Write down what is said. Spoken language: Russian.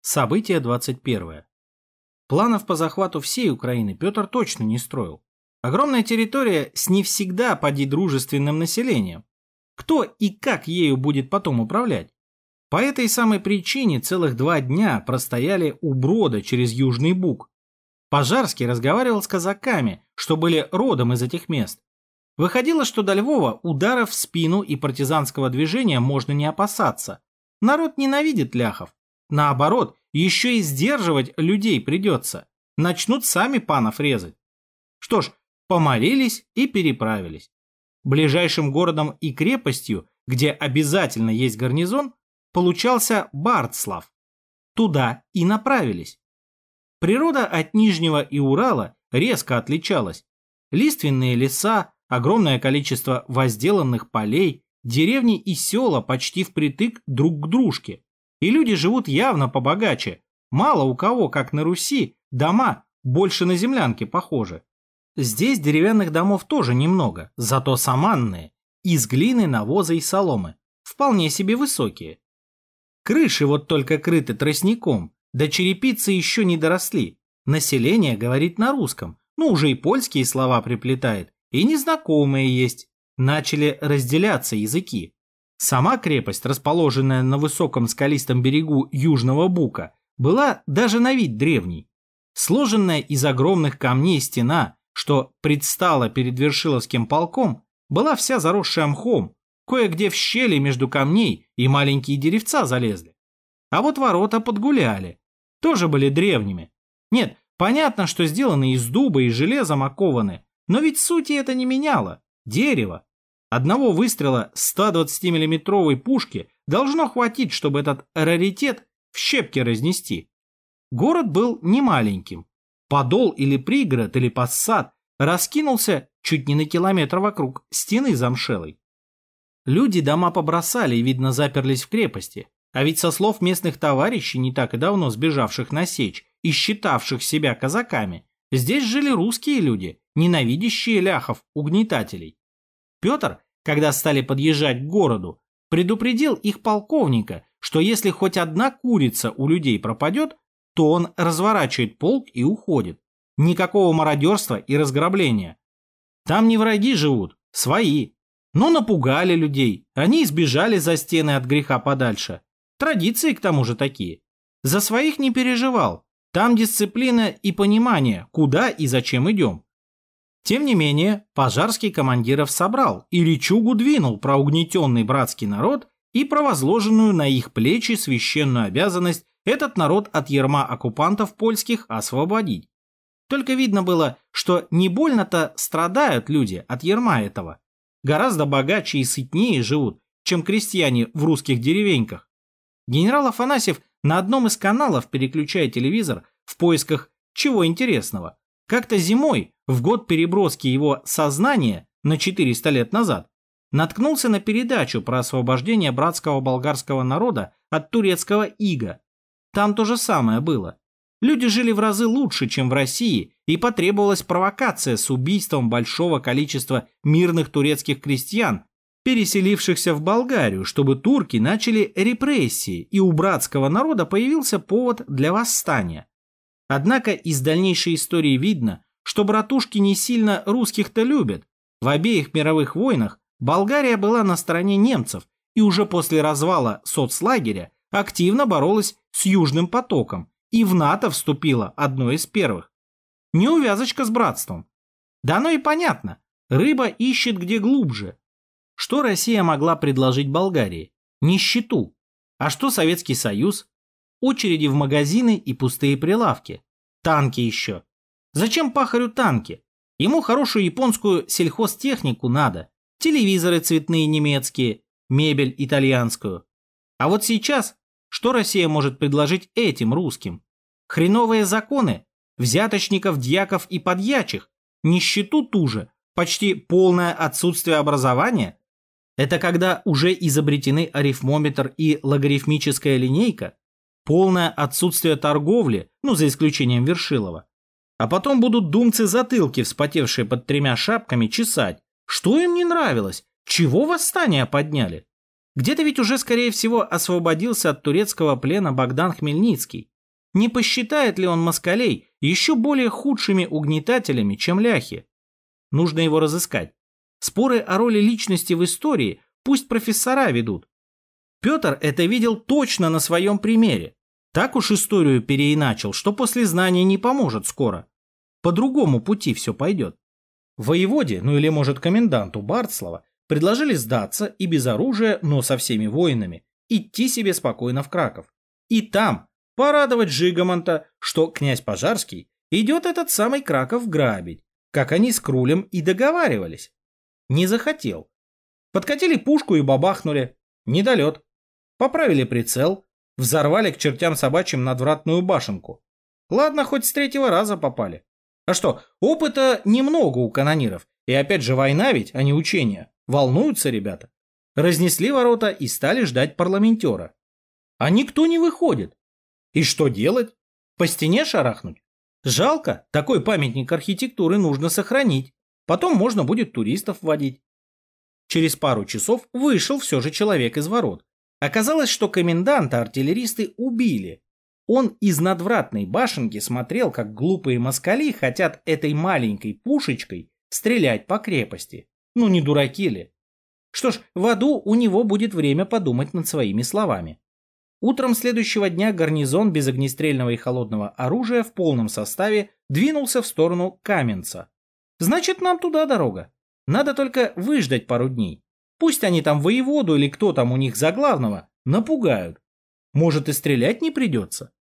Событие 21. Планов по захвату всей Украины Петр точно не строил. Огромная территория с не всегда поди дружественным населением. Кто и как ею будет потом управлять? По этой самой причине целых два дня простояли у брода через Южный Буг. Пожарский разговаривал с казаками, что были родом из этих мест. Выходило, что до Львова ударов в спину и партизанского движения можно не опасаться. Народ ненавидит ляхов. Наоборот, еще и сдерживать людей придется. Начнут сами панов резать. Что ж, помолились и переправились. Ближайшим городом и крепостью, где обязательно есть гарнизон, получался Бартслав. Туда и направились. Природа от Нижнего и Урала резко отличалась. Лиственные леса, огромное количество возделанных полей, деревни и села почти впритык друг к дружке. И люди живут явно побогаче. Мало у кого, как на Руси, дома больше на землянке похожи. Здесь деревянных домов тоже немного, зато саманные, из глины, навоза и соломы, вполне себе высокие. Крыши вот только крыты тростником, да черепицы еще не доросли. Население говорит на русском, ну уже и польские слова приплетает, и незнакомые есть. Начали разделяться языки. Сама крепость, расположенная на высоком скалистом берегу Южного Бука, была даже на вид древней. Сложенная из огромных камней стена, что предстала перед Вершиловским полком, была вся заросшая мхом, Кое-где в щели между камней и маленькие деревца залезли. А вот ворота подгуляли. Тоже были древними. Нет, понятно, что сделаны из дуба и железом окованы, но ведь сути это не меняло. Дерево. Одного выстрела 120 миллиметровой пушки должно хватить, чтобы этот раритет в щепки разнести. Город был не маленьким. Подол или пригород или посад раскинулся чуть не на километр вокруг стены замшелой. Люди дома побросали и, видно, заперлись в крепости. А ведь со слов местных товарищей, не так и давно сбежавших на сечь и считавших себя казаками, здесь жили русские люди, ненавидящие ляхов, угнетателей. Петр, когда стали подъезжать к городу, предупредил их полковника, что если хоть одна курица у людей пропадет, то он разворачивает полк и уходит. Никакого мародерства и разграбления. Там не враги живут, свои. Ну, напугали людей, они избежали за стены от греха подальше. Традиции к тому же такие. За своих не переживал. Там дисциплина и понимание, куда и зачем идем. Тем не менее, Пожарский командиров собрал и речугу двинул про угнетенный братский народ и про возложенную на их плечи священную обязанность этот народ от ерма оккупантов польских освободить. Только видно было, что не больно-то страдают люди от ерма этого гораздо богаче и сытнее живут, чем крестьяне в русских деревеньках. Генерал Афанасьев на одном из каналов, переключая телевизор, в поисках чего интересного, как-то зимой, в год переброски его сознания на 400 лет назад, наткнулся на передачу про освобождение братского болгарского народа от турецкого ига. Там то же самое было. Люди жили в разы лучше, чем в России, и потребовалась провокация с убийством большого количества мирных турецких крестьян, переселившихся в Болгарию, чтобы турки начали репрессии, и у братского народа появился повод для восстания. Однако из дальнейшей истории видно, что братушки не сильно русских-то любят. В обеих мировых войнах Болгария была на стороне немцев и уже после развала соцлагеря активно боролась с Южным потоком и в НАТО вступила одной из первых. Неувязочка с братством. Да оно и понятно. Рыба ищет где глубже. Что Россия могла предложить Болгарии? Нищету. А что Советский Союз? Очереди в магазины и пустые прилавки. Танки еще. Зачем пахарю танки? Ему хорошую японскую сельхозтехнику надо. Телевизоры цветные немецкие, мебель итальянскую. А вот сейчас что Россия может предложить этим русским? Хреновые законы, взяточников, дьяков и подьячих, нищету ту же, почти полное отсутствие образования? Это когда уже изобретены арифмометр и логарифмическая линейка? Полное отсутствие торговли, ну за исключением Вершилова. А потом будут думцы затылки, вспотевшие под тремя шапками, чесать. Что им не нравилось? Чего восстание подняли? Где-то ведь уже, скорее всего, освободился от турецкого плена Богдан Хмельницкий. Не посчитает ли он москалей еще более худшими угнетателями, чем ляхи? Нужно его разыскать. Споры о роли личности в истории пусть профессора ведут. Петр это видел точно на своем примере. Так уж историю переиначил, что после знания не поможет скоро. По другому пути все пойдет. Воеводе, ну или может коменданту Бартслава, предложили сдаться и без оружия, но со всеми воинами, идти себе спокойно в Краков. И там порадовать Жигомонта, что князь Пожарский идет этот самый Краков грабить, как они с Крулем и договаривались. Не захотел. Подкатили пушку и бабахнули. Недолет. Поправили прицел, взорвали к чертям собачьим надвратную башенку. Ладно, хоть с третьего раза попали. А что, опыта немного у канониров. И опять же война ведь, а не учение. Волнуются ребята. Разнесли ворота и стали ждать парламентера. А никто не выходит. И что делать? По стене шарахнуть? Жалко, такой памятник архитектуры нужно сохранить. Потом можно будет туристов водить. Через пару часов вышел все же человек из ворот. Оказалось, что коменданта артиллеристы убили. Он из надвратной башенки смотрел, как глупые москали хотят этой маленькой пушечкой стрелять по крепости. Ну не дураки ли? Что ж, в аду у него будет время подумать над своими словами. Утром следующего дня гарнизон без огнестрельного и холодного оружия в полном составе двинулся в сторону Каменца. Значит, нам туда дорога. Надо только выждать пару дней. Пусть они там воеводу или кто там у них за главного напугают. Может и стрелять не придется.